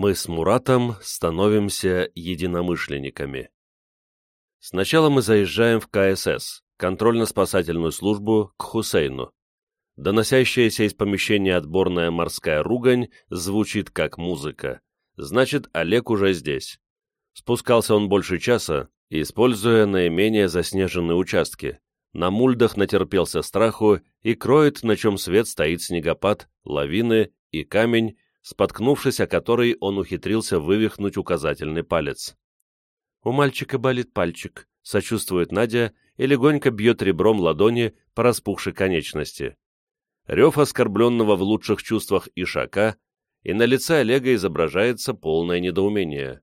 Мы с Муратом становимся единомышленниками. Сначала мы заезжаем в КСС, контрольно-спасательную службу, к Хусейну. Доносящаяся из помещения отборная морская ругань звучит как музыка. Значит, Олег уже здесь. Спускался он больше часа, используя наименее заснеженные участки. На мульдах натерпелся страху и кроет, на чем свет стоит снегопад, лавины и камень, споткнувшись о который, он ухитрился вывихнуть указательный палец. «У мальчика болит пальчик», — сочувствует Надя и легонько бьет ребром ладони по распухшей конечности. Рев оскорбленного в лучших чувствах Ишака, и на лице Олега изображается полное недоумение.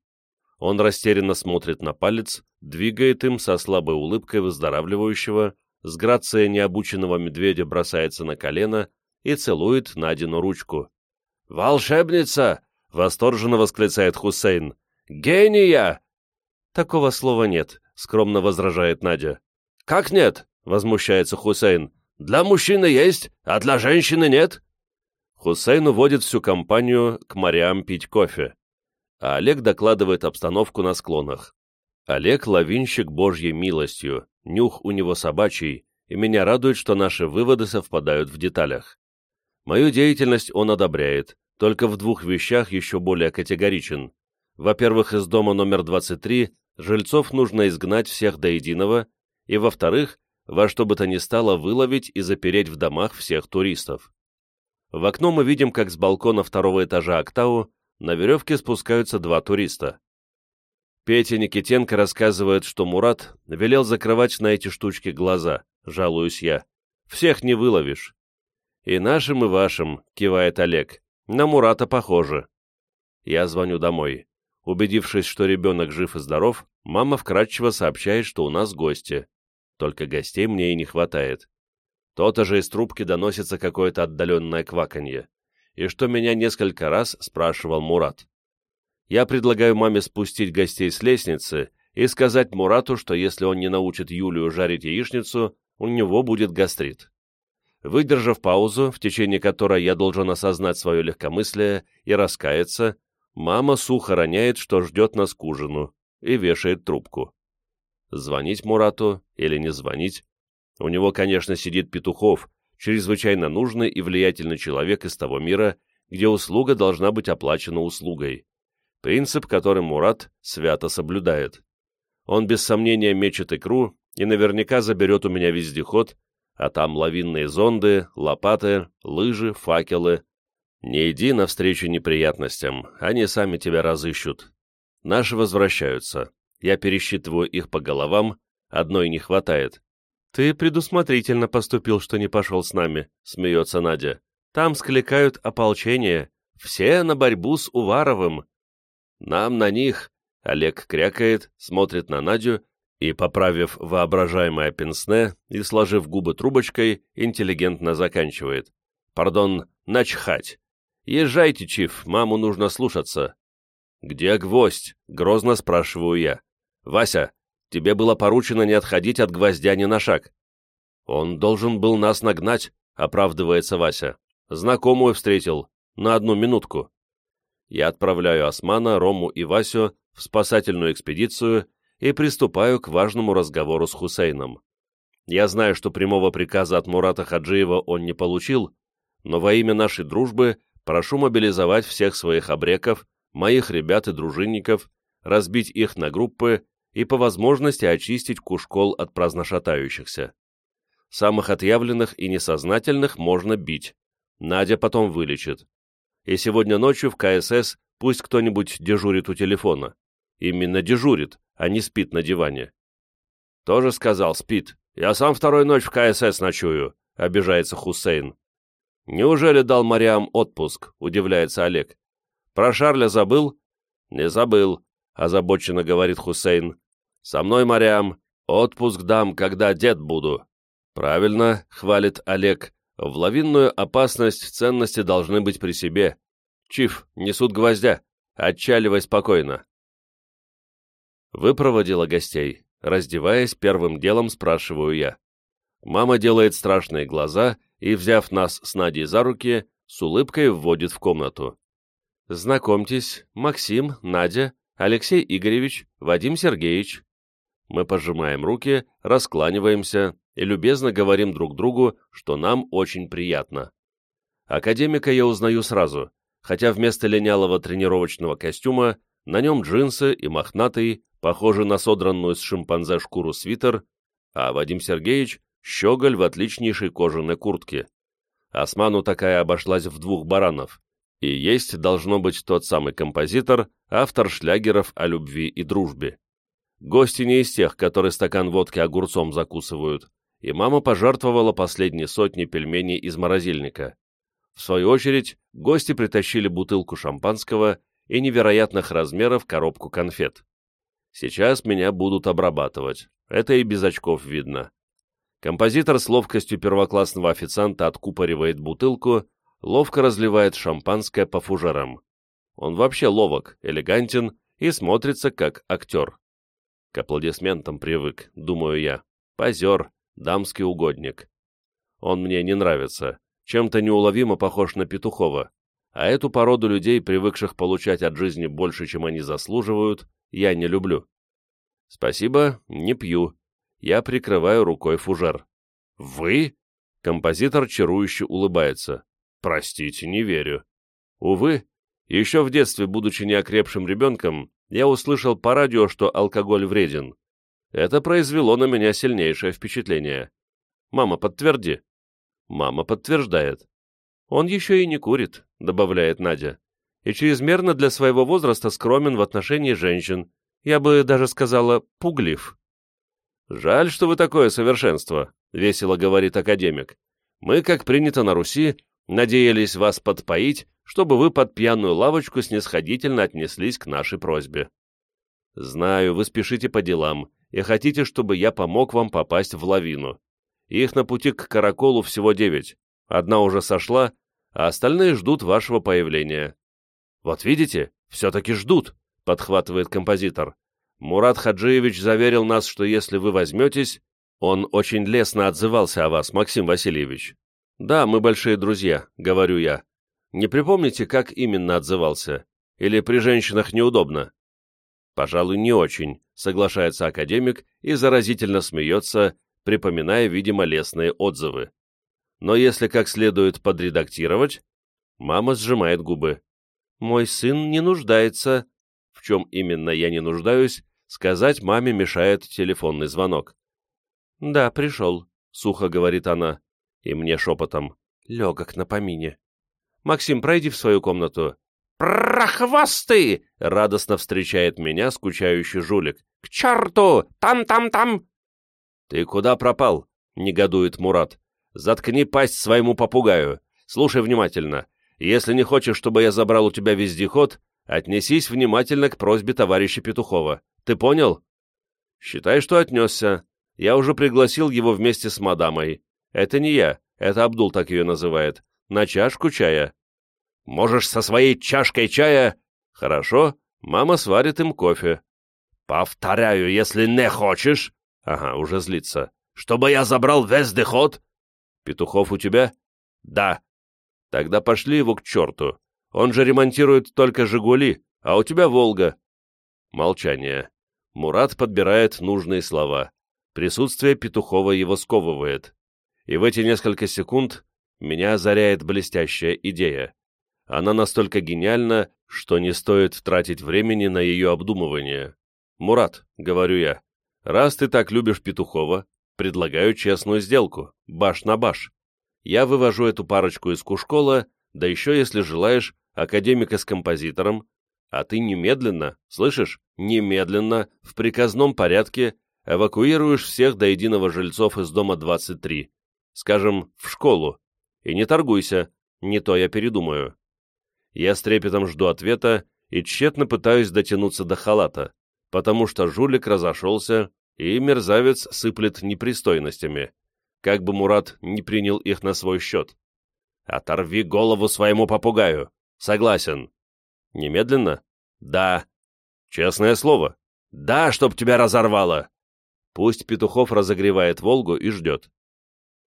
Он растерянно смотрит на палец, двигает им со слабой улыбкой выздоравливающего, с грацией необученного медведя бросается на колено и целует Надину ручку. «Волшебница!» — восторженно восклицает Хусейн. «Гения!» «Такого слова нет», — скромно возражает Надя. «Как нет?» — возмущается Хусейн. «Для мужчины есть, а для женщины нет». Хусейн уводит всю компанию к морям пить кофе, а Олег докладывает обстановку на склонах. Олег — лавинщик божьей милостью, нюх у него собачий, и меня радует, что наши выводы совпадают в деталях. Мою деятельность он одобряет, только в двух вещах еще более категоричен. Во-первых, из дома номер 23 жильцов нужно изгнать всех до единого, и, во-вторых, во что бы то ни стало выловить и запереть в домах всех туристов. В окно мы видим, как с балкона второго этажа Октау на веревке спускаются два туриста. Петя Никитенко рассказывает, что Мурат велел закрывать на эти штучки глаза, жалуюсь я. Всех не выловишь. «И нашим, и вашим», — кивает Олег. «На Мурата похоже». Я звоню домой. Убедившись, что ребенок жив и здоров, мама вкратчиво сообщает, что у нас гости. Только гостей мне и не хватает. То-то же из трубки доносится какое-то отдаленное кваканье. И что меня несколько раз спрашивал Мурат. Я предлагаю маме спустить гостей с лестницы и сказать Мурату, что если он не научит Юлию жарить яичницу, у него будет гастрит. Выдержав паузу, в течение которой я должен осознать свое легкомыслие и раскаяться, мама сухо роняет, что ждет нас к ужину, и вешает трубку. Звонить Мурату или не звонить? У него, конечно, сидит Петухов, чрезвычайно нужный и влиятельный человек из того мира, где услуга должна быть оплачена услугой. Принцип, который Мурат свято соблюдает. Он без сомнения мечет икру и наверняка заберет у меня вездеход, а там лавинные зонды, лопаты, лыжи, факелы. Не иди навстречу неприятностям, они сами тебя разыщут. Наши возвращаются. Я пересчитываю их по головам, одной не хватает. «Ты предусмотрительно поступил, что не пошел с нами», — смеется Надя. «Там скликают ополчение. Все на борьбу с Уваровым». «Нам на них», — Олег крякает, смотрит на Надю и, поправив воображаемое пенсне и сложив губы трубочкой, интеллигентно заканчивает. «Пардон, начхать. Езжайте, Чиф, маму нужно слушаться». «Где гвоздь?» — грозно спрашиваю я. «Вася, тебе было поручено не отходить от гвоздя ни на шаг». «Он должен был нас нагнать», — оправдывается Вася. «Знакомую встретил. На одну минутку». Я отправляю Османа, Рому и Васю в спасательную экспедицию и приступаю к важному разговору с Хусейном. Я знаю, что прямого приказа от Мурата Хаджиева он не получил, но во имя нашей дружбы прошу мобилизовать всех своих обреков, моих ребят и дружинников, разбить их на группы и по возможности очистить кушкол от праздношатающихся. Самых отъявленных и несознательных можно бить. Надя потом вылечит. И сегодня ночью в КСС пусть кто-нибудь дежурит у телефона. Именно дежурит, а не спит на диване. Тоже сказал, спит. Я сам вторую ночь в КСС ночую, обижается Хусейн. Неужели дал Мариам отпуск, удивляется Олег. Про Шарля забыл? Не забыл, озабоченно говорит Хусейн. Со мной, Мариам, отпуск дам, когда дед буду. Правильно, хвалит Олег. В лавинную опасность ценности должны быть при себе. Чиф, несут гвоздя. Отчаливай спокойно. Выпроводила гостей. Раздеваясь, первым делом спрашиваю я. Мама делает страшные глаза и, взяв нас с Надей за руки, с улыбкой вводит в комнату. Знакомьтесь, Максим, Надя, Алексей Игоревич, Вадим Сергеевич. Мы пожимаем руки, раскланиваемся и любезно говорим друг другу, что нам очень приятно. Академика я узнаю сразу, хотя вместо линялого тренировочного костюма на нем джинсы и мохнатый, похожий на содранную с шимпанзе шкуру свитер, а Вадим Сергеевич — щеголь в отличнейшей кожаной куртке. Осману такая обошлась в двух баранов. И есть должно быть тот самый композитор, автор шлягеров о любви и дружбе. Гости не из тех, которые стакан водки огурцом закусывают, и мама пожертвовала последние сотни пельменей из морозильника. В свою очередь, гости притащили бутылку шампанского и невероятных размеров коробку конфет. Сейчас меня будут обрабатывать, это и без очков видно. Композитор с ловкостью первоклассного официанта откупоривает бутылку, ловко разливает шампанское по фужерам. Он вообще ловок, элегантен и смотрится как актер. К аплодисментам привык, думаю я. Позер, дамский угодник. Он мне не нравится, чем-то неуловимо похож на Петухова, а эту породу людей, привыкших получать от жизни больше, чем они заслуживают, я не люблю. Спасибо, не пью. Я прикрываю рукой фужер. Вы? Композитор чарующе улыбается. Простите, не верю. Увы, еще в детстве, будучи неокрепшим ребенком, я услышал по радио, что алкоголь вреден. Это произвело на меня сильнейшее впечатление. Мама, подтверди. Мама подтверждает. Он еще и не курит, добавляет Надя. И чрезмерно для своего возраста скромен в отношении женщин. Я бы даже сказала, пуглив. «Жаль, что вы такое совершенство», — весело говорит академик. «Мы, как принято на Руси, надеялись вас подпоить, чтобы вы под пьяную лавочку снисходительно отнеслись к нашей просьбе. Знаю, вы спешите по делам и хотите, чтобы я помог вам попасть в лавину. Их на пути к Караколу всего девять. Одна уже сошла, а остальные ждут вашего появления. Вот видите, все-таки ждут, подхватывает композитор. Мурат Хаджиевич заверил нас, что если вы возьметесь, он очень лестно отзывался о вас, Максим Васильевич. Да, мы большие друзья, говорю я. Не припомните, как именно отзывался? Или при женщинах неудобно? Пожалуй, не очень, соглашается академик и заразительно смеется, припоминая, видимо, лестные отзывы. Но если как следует подредактировать, мама сжимает губы. Мой сын не нуждается в чем именно я не нуждаюсь, сказать маме мешает телефонный звонок. «Да, пришел», — сухо говорит она, и мне шепотом. «Легок на помине». «Максим, пройди в свою комнату». «Прохвосты!» — радостно встречает меня скучающий жулик. «К черту! Там-там-там!» «Ты куда пропал?» — негодует Мурат. «Заткни пасть своему попугаю. Слушай внимательно. Если не хочешь, чтобы я забрал у тебя вездеход, Отнесись внимательно к просьбе товарища Петухова. Ты понял? Считай, что отнесся. Я уже пригласил его вместе с мадамой. Это не я, это Абдул так ее называет. На чашку чая. Можешь со своей чашкой чая... Хорошо, мама сварит им кофе. Повторяю, если не хочешь... Ага, уже злится. Чтобы я забрал весь доход? Петухов у тебя? Да. Тогда пошли его к черту. Он же ремонтирует только «Жигули», а у тебя «Волга». Молчание. Мурат подбирает нужные слова. Присутствие Петухова его сковывает. И в эти несколько секунд меня озаряет блестящая идея. Она настолько гениальна, что не стоит тратить времени на ее обдумывание. «Мурат», — говорю я, — «раз ты так любишь Петухова, предлагаю честную сделку, баш на баш. Я вывожу эту парочку из Кушкола, да еще, если желаешь, академика с композитором, а ты немедленно, слышишь, немедленно, в приказном порядке эвакуируешь всех до единого жильцов из дома 23, скажем, в школу, и не торгуйся, не то я передумаю. Я с трепетом жду ответа и тщетно пытаюсь дотянуться до халата, потому что жулик разошелся, и мерзавец сыплет непристойностями, как бы Мурат не принял их на свой счет. «Оторви голову своему попугаю! Согласен. Немедленно? Да. Честное слово. Да, чтоб тебя разорвало. Пусть Петухов разогревает «Волгу» и ждет.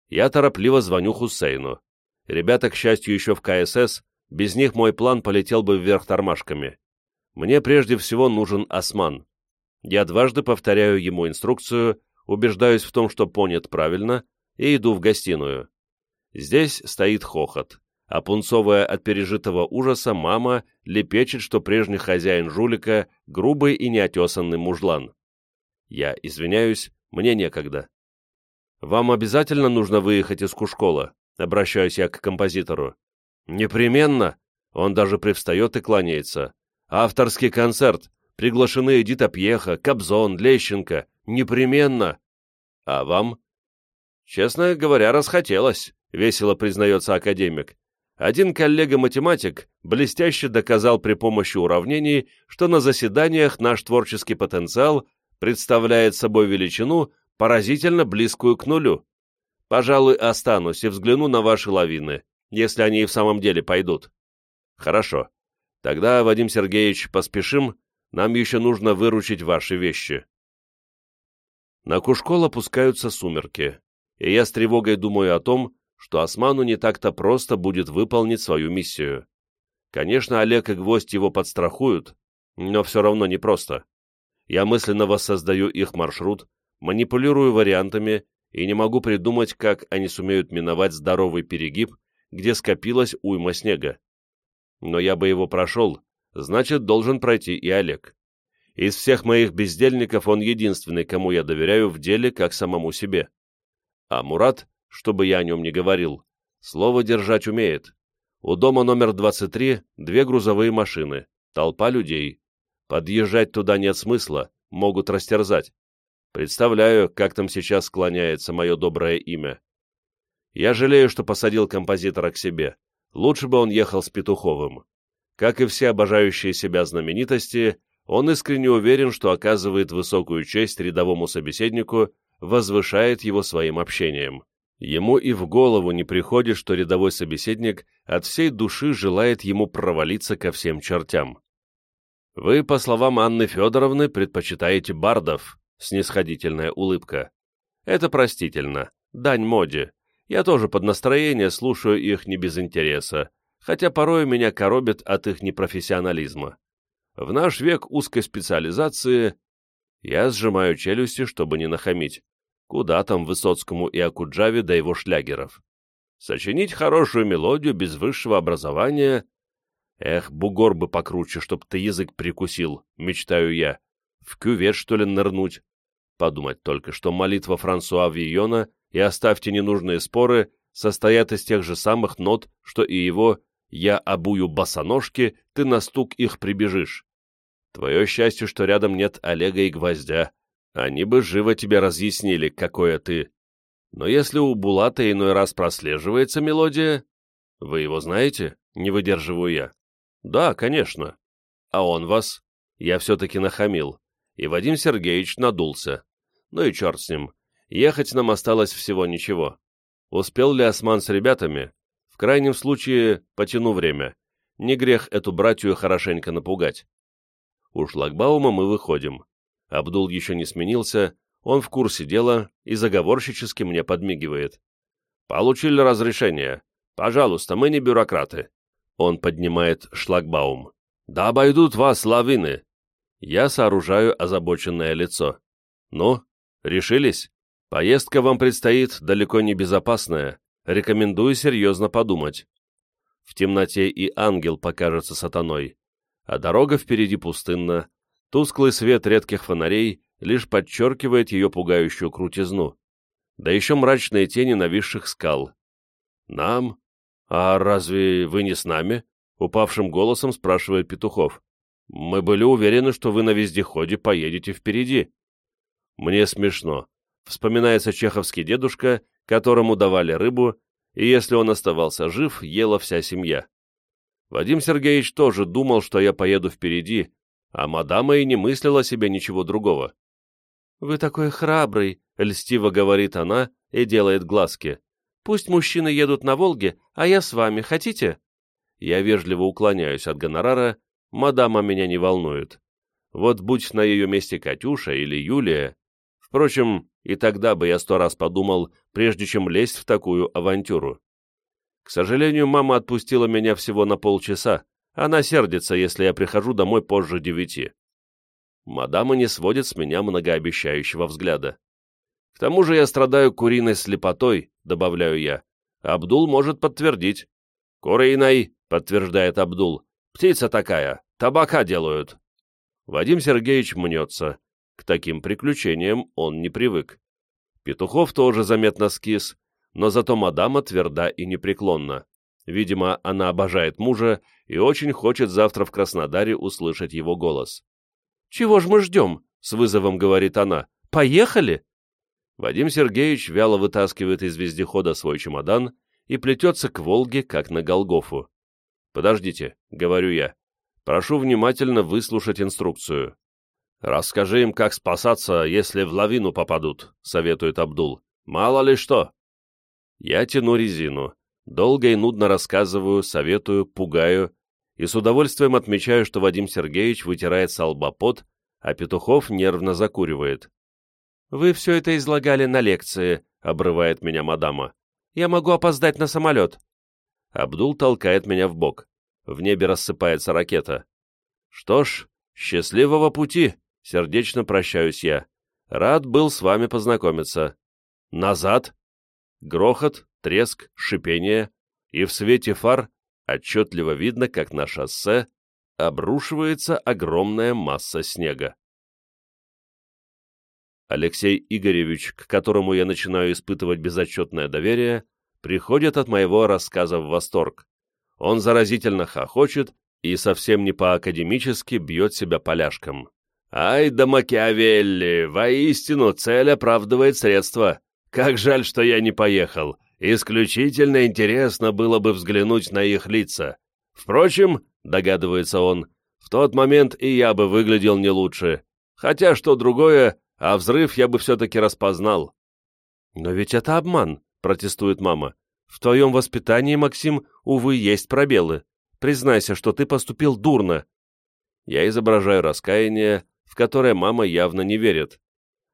Я торопливо звоню Хусейну. Ребята, к счастью, еще в КСС, Без них мой план полетел бы вверх тормашками. Мне прежде всего нужен осман. Я дважды повторяю ему инструкцию, убеждаюсь в том, что понят правильно, и иду в гостиную. Здесь стоит хохот, а пунцовая от пережитого ужаса мама лепечет, что прежний хозяин жулика — грубый и неотесанный мужлан. Я извиняюсь, мне некогда. «Вам обязательно нужно выехать из Кушкола?» — обращаюсь я к композитору. «Непременно!» — он даже привстает и кланяется. «Авторский концерт! Приглашены Эдита Пьеха, Кобзон, Лещенко! Непременно!» «А вам?» «Честно говоря, расхотелось», — весело признается академик. Один коллега-математик блестяще доказал при помощи уравнений, что на заседаниях наш творческий потенциал представляет собой величину, поразительно близкую к нулю. Пожалуй, останусь и взгляну на ваши лавины, если они и в самом деле пойдут. Хорошо. Тогда, Вадим Сергеевич, поспешим, нам еще нужно выручить ваши вещи. На Кушкол опускаются сумерки, и я с тревогой думаю о том, что Осману не так-то просто будет выполнить свою миссию. Конечно, Олег и Гвоздь его подстрахуют, но все равно непросто. Я мысленно воссоздаю их маршрут, манипулирую вариантами и не могу придумать, как они сумеют миновать здоровый перегиб, где скопилась уйма снега. Но я бы его прошел, значит, должен пройти и Олег. Из всех моих бездельников он единственный, кому я доверяю в деле, как самому себе. А Мурат, чтобы я о нем не говорил, слово держать умеет. У дома номер 23 две грузовые машины, толпа людей. Подъезжать туда нет смысла, могут растерзать. Представляю, как там сейчас склоняется мое доброе имя. Я жалею, что посадил композитора к себе. Лучше бы он ехал с Петуховым. Как и все обожающие себя знаменитости, он искренне уверен, что оказывает высокую честь рядовому собеседнику, возвышает его своим общением. Ему и в голову не приходит, что рядовой собеседник от всей души желает ему провалиться ко всем чертям. Вы, по словам Анны Федоровны, предпочитаете бардов, снисходительная улыбка. Это простительно, дань моде. Я тоже под настроение слушаю их не без интереса, хотя порой меня коробит от их непрофессионализма. В наш век узкой специализации я сжимаю челюсти, чтобы не нахамить. Куда там Высоцкому и Акуджаве до его шлягеров? Сочинить хорошую мелодию без высшего образования Эх, бугор бы покруче, чтоб ты язык прикусил, мечтаю я. В кювет, что ли, нырнуть? Подумать только, что молитва Франсуа Вийона и «Оставьте ненужные споры» состоят из тех же самых нот, что и его «Я обую босоножки, ты на стук их прибежишь». Твое счастье, что рядом нет Олега и Гвоздя. Они бы живо тебе разъяснили, какое ты. Но если у Булата иной раз прослеживается мелодия... Вы его знаете? Не выдерживаю я. «Да, конечно. А он вас?» Я все-таки нахамил, и Вадим Сергеевич надулся. Ну и черт с ним. Ехать нам осталось всего ничего. Успел ли Осман с ребятами? Крайнем случае, потяну время. Не грех эту братью хорошенько напугать. У шлагбаума мы выходим. Абдул еще не сменился, он в курсе дела и заговорщически мне подмигивает. «Получили разрешение. Пожалуйста, мы не бюрократы. Он поднимает шлагбаум. «Да обойдут вас лавины!» Я сооружаю озабоченное лицо. «Ну, решились? Поездка вам предстоит далеко не безопасная. Рекомендую серьезно подумать». В темноте и ангел покажется сатаной, а дорога впереди пустынна. Тусклый свет редких фонарей лишь подчеркивает ее пугающую крутизну. Да еще мрачные тени нависших скал. Нам, «А разве вы не с нами?» — упавшим голосом спрашивает Петухов. «Мы были уверены, что вы на вездеходе поедете впереди». Мне смешно. Вспоминается чеховский дедушка, которому давали рыбу, и если он оставался жив, ела вся семья. Вадим Сергеевич тоже думал, что я поеду впереди, а мадама и не мыслила себе ничего другого. «Вы такой храбрый», — льстиво говорит она и делает глазки. Пусть мужчины едут на Волге, а я с вами, хотите?» Я вежливо уклоняюсь от гонорара, мадама меня не волнует. Вот будь на ее месте Катюша или Юлия... Впрочем, и тогда бы я сто раз подумал, прежде чем лезть в такую авантюру. К сожалению, мама отпустила меня всего на полчаса. Она сердится, если я прихожу домой позже девяти. Мадама не сводит с меня многообещающего взгляда. К тому же я страдаю куриной слепотой, добавляю я. Абдул может подтвердить. Куриной, подтверждает Абдул. Птица такая, табака делают. Вадим Сергеевич мнется. К таким приключениям он не привык. Петухов тоже заметно скис, но зато мадама тверда и непреклонна. Видимо, она обожает мужа и очень хочет завтра в Краснодаре услышать его голос. «Чего ж мы ждем?» — с вызовом говорит она. «Поехали!» Вадим Сергеевич вяло вытаскивает из вездехода свой чемодан и плетется к Волге, как на Голгофу. «Подождите», — говорю я. «Прошу внимательно выслушать инструкцию». «Расскажи им, как спасаться, если в лавину попадут», — советует Абдул. «Мало ли что». Я тяну резину. Долго и нудно рассказываю, советую, пугаю, и с удовольствием отмечаю, что Вадим Сергеевич вытирает с лба а Петухов нервно закуривает. «Вы все это излагали на лекции», — обрывает меня мадама. «Я могу опоздать на самолет». Абдул толкает меня в бок. В небе рассыпается ракета. «Что ж, счастливого пути!» — сердечно прощаюсь я. «Рад был с вами познакомиться». «Назад!» Грохот, треск, шипение, и в свете фар отчетливо видно, как на шоссе обрушивается огромная масса снега. Алексей Игоревич, к которому я начинаю испытывать безотчетное доверие, приходит от моего рассказа в восторг. Он заразительно хохочет и совсем не по-академически бьет себя поляшком. «Ай да Макиавелли! Воистину, цель оправдывает средства! Как жаль, что я не поехал! Исключительно интересно было бы взглянуть на их лица. Впрочем, догадывается он, в тот момент и я бы выглядел не лучше. Хотя что другое, а взрыв я бы все-таки распознал. «Но ведь это обман», — протестует мама. «В твоем воспитании, Максим, увы, есть пробелы. Признайся, что ты поступил дурно». Я изображаю раскаяние, в которое мама явно не верит.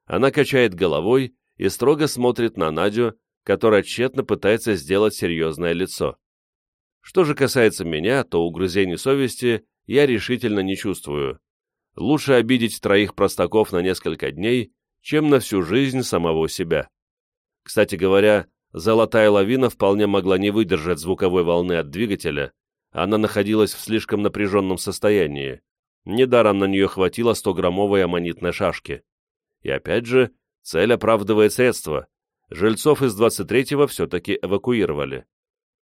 Она качает головой и строго смотрит на Надю, которая тщетно пытается сделать серьезное лицо. Что же касается меня, то угрызений совести я решительно не чувствую. Лучше обидеть троих простаков на несколько дней, чем на всю жизнь самого себя. Кстати говоря, золотая лавина вполне могла не выдержать звуковой волны от двигателя, она находилась в слишком напряженном состоянии. Недаром на нее хватило 100-граммовой аммонитной шашки. И опять же, цель оправдывает средства жильцов из 23-го все-таки эвакуировали.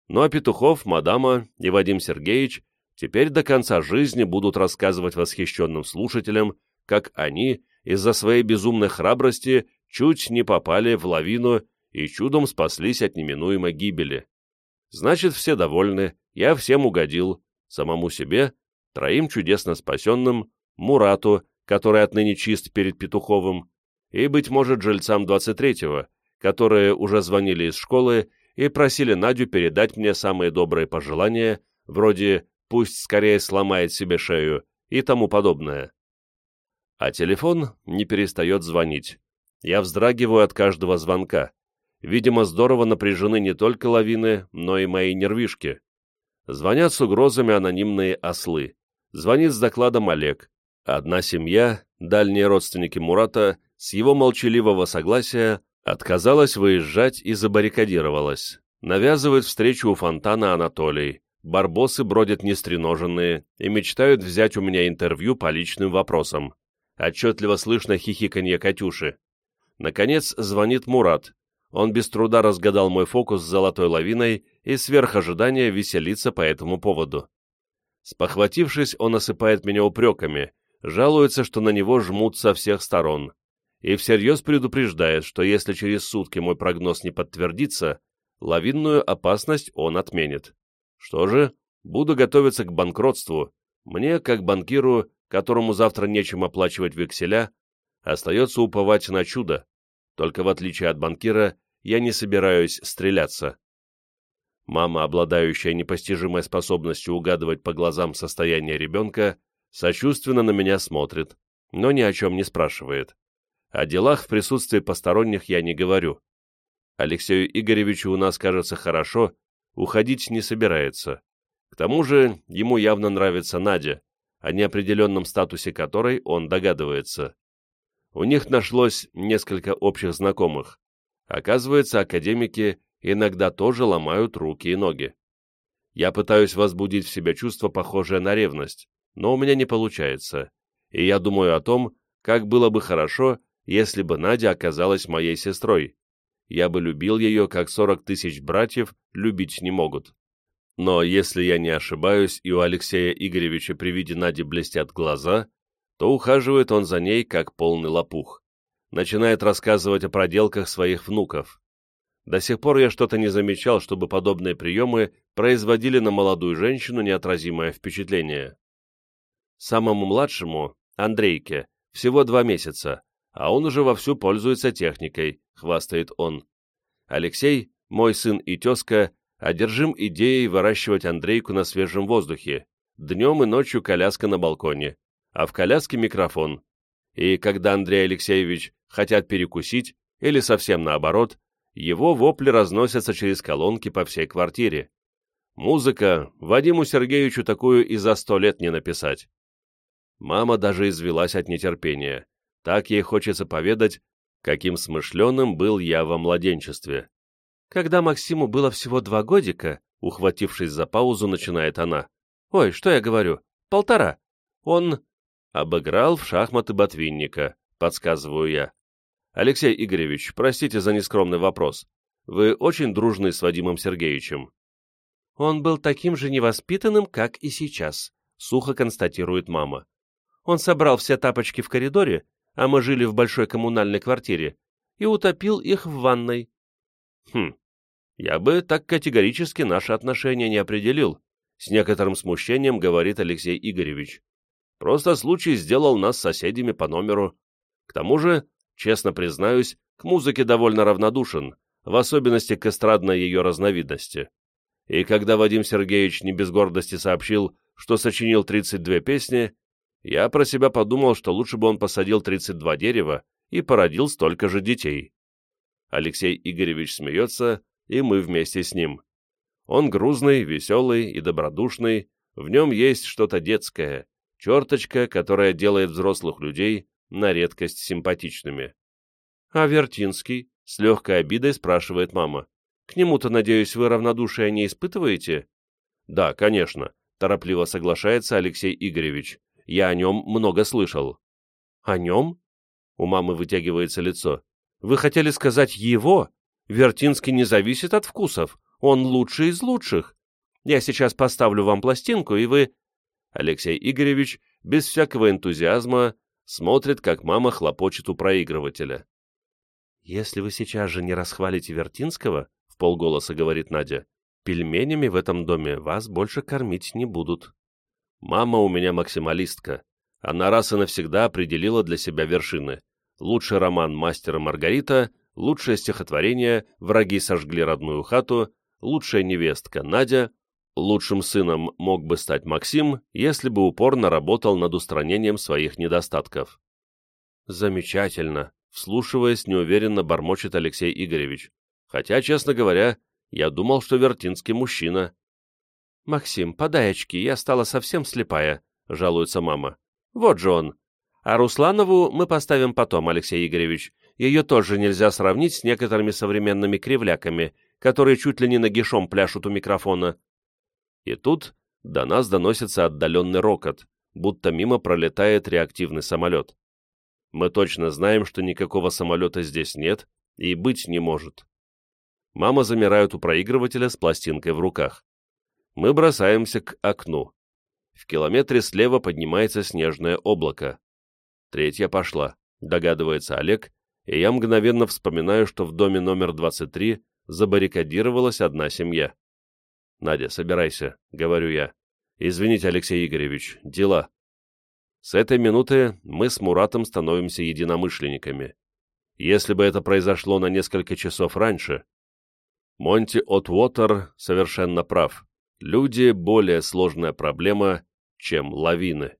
Ну а Петухов, Мадама и Вадим Сергеевич теперь до конца жизни будут рассказывать восхищенным слушателям, как они из-за своей безумной храбрости чуть не попали в лавину и чудом спаслись от неминуемой гибели. Значит, все довольны, я всем угодил, самому себе, троим чудесно спасенным, Мурату, который отныне чист перед Петуховым, и, быть может, жильцам 23-го, которые уже звонили из школы и просили Надю передать мне самые добрые пожелания, вроде «пусть скорее сломает себе шею» и тому подобное. А телефон не перестает звонить. Я вздрагиваю от каждого звонка. Видимо, здорово напряжены не только лавины, но и мои нервишки. Звонят с угрозами анонимные ослы. Звонит с докладом Олег. Одна семья, дальние родственники Мурата, с его молчаливого согласия Отказалась выезжать и забаррикадировалась. Навязывает встречу у фонтана Анатолий. Барбосы бродят нестреноженные и мечтают взять у меня интервью по личным вопросам. Отчетливо слышно хихиканье Катюши. Наконец звонит Мурат. Он без труда разгадал мой фокус с золотой лавиной и сверх ожидания веселится по этому поводу. Спохватившись, он осыпает меня упреками, жалуется, что на него жмут со всех сторон и всерьез предупреждает, что если через сутки мой прогноз не подтвердится, лавинную опасность он отменит. Что же, буду готовиться к банкротству. Мне, как банкиру, которому завтра нечем оплачивать векселя, остается уповать на чудо. Только в отличие от банкира, я не собираюсь стреляться. Мама, обладающая непостижимой способностью угадывать по глазам состояние ребенка, сочувственно на меня смотрит, но ни о чем не спрашивает. О делах в присутствии посторонних я не говорю. Алексею Игоревичу у нас кажется хорошо, уходить не собирается. К тому же ему явно нравится Надя, о неопределенном статусе которой он догадывается. У них нашлось несколько общих знакомых. Оказывается, академики иногда тоже ломают руки и ноги. Я пытаюсь возбудить в себе чувство, похожее на ревность, но у меня не получается, и я думаю о том, как было бы хорошо, если бы Надя оказалась моей сестрой. Я бы любил ее, как сорок тысяч братьев любить не могут. Но если я не ошибаюсь, и у Алексея Игоревича при виде Нади блестят глаза, то ухаживает он за ней, как полный лопух. Начинает рассказывать о проделках своих внуков. До сих пор я что-то не замечал, чтобы подобные приемы производили на молодую женщину неотразимое впечатление. Самому младшему, Андрейке, всего два месяца, а он уже вовсю пользуется техникой, хвастает он. Алексей, мой сын и тезка, одержим идеей выращивать Андрейку на свежем воздухе. Днем и ночью коляска на балконе, а в коляске микрофон. И когда Андрей Алексеевич хотят перекусить, или совсем наоборот, его вопли разносятся через колонки по всей квартире. Музыка Вадиму Сергеевичу такую и за сто лет не написать. Мама даже извелась от нетерпения. Так ей хочется поведать, каким смышленым был я во младенчестве. Когда Максиму было всего два годика, ухватившись за паузу, начинает она. «Ой, что я говорю? Полтора. Он...» «Обыграл в шахматы ботвинника», — подсказываю я. «Алексей Игоревич, простите за нескромный вопрос. Вы очень дружны с Вадимом Сергеевичем?» «Он был таким же невоспитанным, как и сейчас», — сухо констатирует мама. «Он собрал все тапочки в коридоре, а мы жили в большой коммунальной квартире, и утопил их в ванной». «Хм, я бы так категорически наши отношения не определил», — с некоторым смущением говорит Алексей Игоревич. «Просто случай сделал нас соседями по номеру. К тому же, честно признаюсь, к музыке довольно равнодушен, в особенности к эстрадной ее разновидности. И когда Вадим Сергеевич не без гордости сообщил, что сочинил 32 песни, я про себя подумал, что лучше бы он посадил 32 дерева и породил столько же детей. Алексей Игоревич смеется, и мы вместе с ним. Он грузный, веселый и добродушный, в нем есть что-то детское, черточка, которая делает взрослых людей на редкость симпатичными. «А Вертинский?» — с легкой обидой спрашивает мама. «К нему-то, надеюсь, вы равнодушия не испытываете?» «Да, конечно», — торопливо соглашается Алексей Игоревич. Я о нем много слышал». «О нем?» У мамы вытягивается лицо. «Вы хотели сказать его? Вертинский не зависит от вкусов. Он лучший из лучших. Я сейчас поставлю вам пластинку, и вы...» Алексей Игоревич без всякого энтузиазма смотрит, как мама хлопочет у проигрывателя. «Если вы сейчас же не расхвалите Вертинского, — в полголоса говорит Надя, — пельменями в этом доме вас больше кормить не будут». Мама у меня максималистка. Она раз и навсегда определила для себя вершины. Лучший роман «Мастера Маргарита», лучшее стихотворение «Враги сожгли родную хату», лучшая невестка Надя, лучшим сыном мог бы стать Максим, если бы упорно работал над устранением своих недостатков. Замечательно, вслушиваясь, неуверенно бормочет Алексей Игоревич. Хотя, честно говоря, я думал, что Вертинский мужчина. «Максим, подай очки, я стала совсем слепая», — жалуется мама. «Вот же он. А Русланову мы поставим потом, Алексей Игоревич. Ее тоже нельзя сравнить с некоторыми современными кривляками, которые чуть ли не нагишом пляшут у микрофона». И тут до нас доносится отдаленный рокот, будто мимо пролетает реактивный самолет. Мы точно знаем, что никакого самолета здесь нет и быть не может. Мама замирает у проигрывателя с пластинкой в руках мы бросаемся к окну. В километре слева поднимается снежное облако. Третья пошла, догадывается Олег, и я мгновенно вспоминаю, что в доме номер 23 забаррикадировалась одна семья. «Надя, собирайся», — говорю я. «Извините, Алексей Игоревич, дела». С этой минуты мы с Муратом становимся единомышленниками. Если бы это произошло на несколько часов раньше... Монти Отвотер совершенно прав. Люди — более сложная проблема, чем лавины.